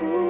cool.